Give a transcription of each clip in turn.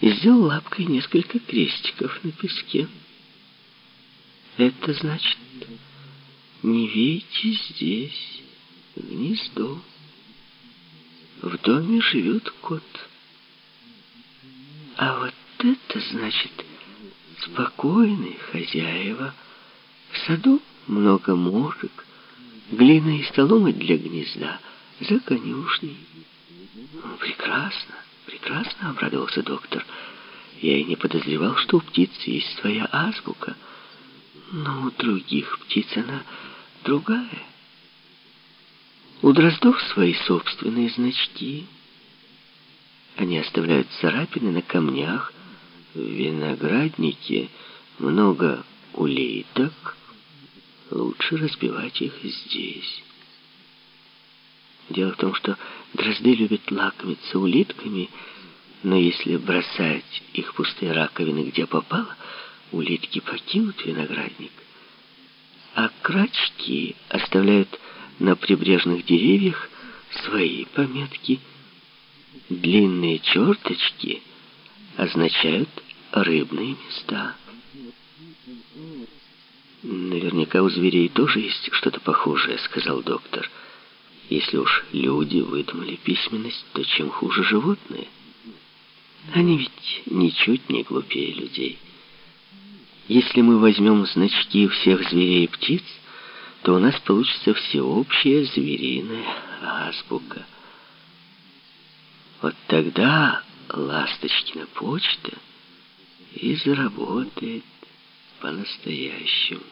и сделал лапкой несколько крестиков на песке. Это значит, не вейте здесь гнездо. В доме живет кот. А вот это значит спокойные хозяева. В саду много мошек, глина и соломы для гнезда за конюшней. Прекрасно, прекрасно, обрадовался доктор. Я и не подозревал, что у птиц есть своя азбука. Но у других птиц она другая. У дроздов свои собственные значки. Они оставляют царапины на камнях. В винограднике много улиток. Лучше разбивать их здесь. Дело в том, что дрозды любят лакомиться улитками, но если бросать их пустые раковины где попало, улитки покинут виноградник. А крачки оставляют на прибрежных деревьях свои пометки. Длинные черточки означают рыбные места. Наверняка у зверей тоже есть что-то похожее, сказал доктор. Если уж люди выдумали письменность, то чем хуже животные? Они ведь ничуть не глупее людей. Если мы возьмем значки всех зверей и птиц, то у нас получится всеобщая звериная азбука. Вот тогда Ласточкина почта и заработает по-настоящему.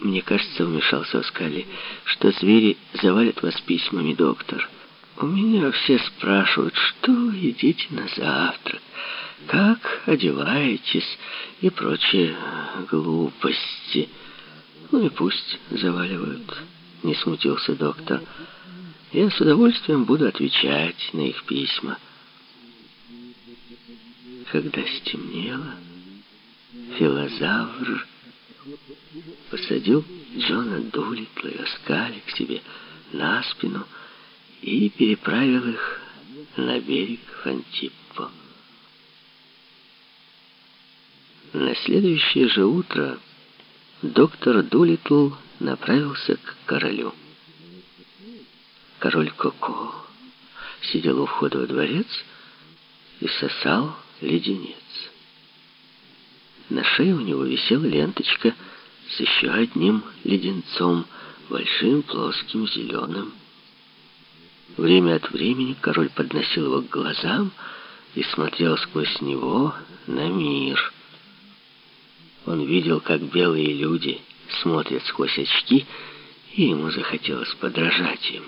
Мне кажется, вмешался Оскали, что звери завалят вас письмами, доктор. У меня все спрашивают, что вы едите на завтрак, как одеваетесь и прочие глупости. Ну и пусть заваливают, не смутился доктор. Я с удовольствием буду отвечать на их письма. Когда стемнело, филозавр посадил Джона Дулитла и Оскали к себе на спину и переправил их на берег Фантиппо. На следующее же утро доктор Дулитл направился к королю. Король Коко сидел у входа во дворец и сосал леденец. На шее у него висела ленточка с еще одним леденцом, большим, плоским, зеленым. Время от времени король подносил его к глазам и смотрел сквозь него на мир. Он видел, как белые люди смотрят сквозь очки, и ему захотелось подражать им.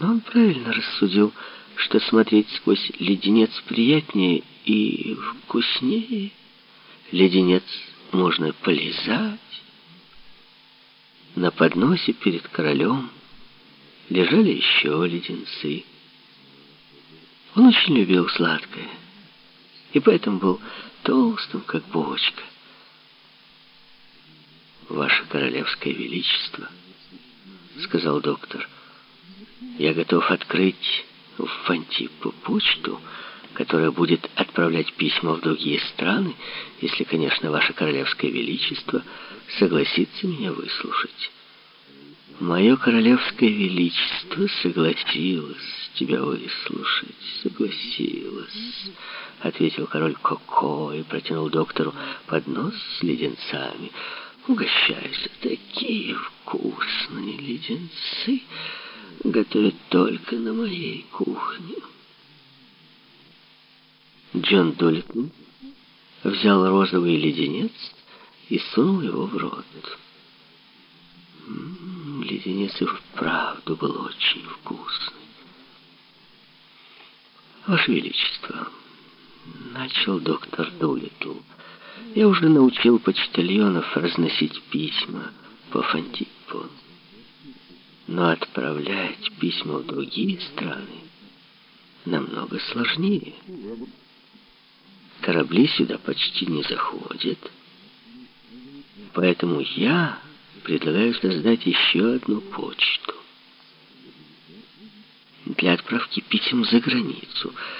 Но он правильно рассудил, что смотреть сквозь леденец приятнее и вкуснее. Леденец можно полизать. На подносе перед королем лежали еще леденцы. Он очень любил сладкое, и поэтому был толстым, как бочка. «Ваше королевское величество», — сказал доктор, — «я готов открыть в Фантипу почту, которая будет отправлять письма в другие страны, если, конечно, ваше королевское величество согласится меня выслушать. Мое королевское величество согласилось тебя выслушать, согласилось, ответил король Коко и протянул доктору поднос с леденцами. Угощайся, такие вкусные леденцы готовят только на моей кухне. Джон Долитон взял розовый леденец и сунул его в рот. М -м, леденец и вправду был очень вкусный. Ваше Величество, начал доктор Дулитл, я уже научил почтальонов разносить письма по Фантипу. Но отправлять письма в другие страны намного сложнее. Корабли сюда почти не заходят. Поэтому я предлагаю создать еще одну почту. для отправки писем за границу.